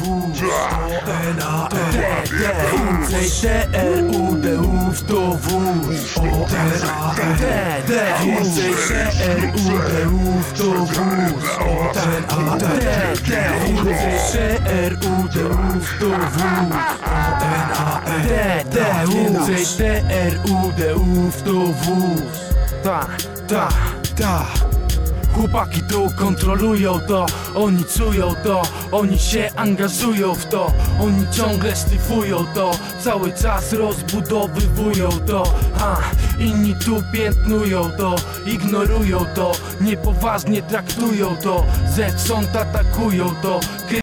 W N A T T U C T R U D U w. To W O N A T R D U w. To W O N A T R D U w. To W O N A T R D U w. To W Ta, ta, ta Chłopaki tu kontrolują to, oni czują to, oni się angażują w to, oni ciągle szlifują to, cały czas rozbudowywują to, a inni tu piętnują to, ignorują to, niepoważnie traktują to, zewsząd atakują to.